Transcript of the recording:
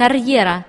carriera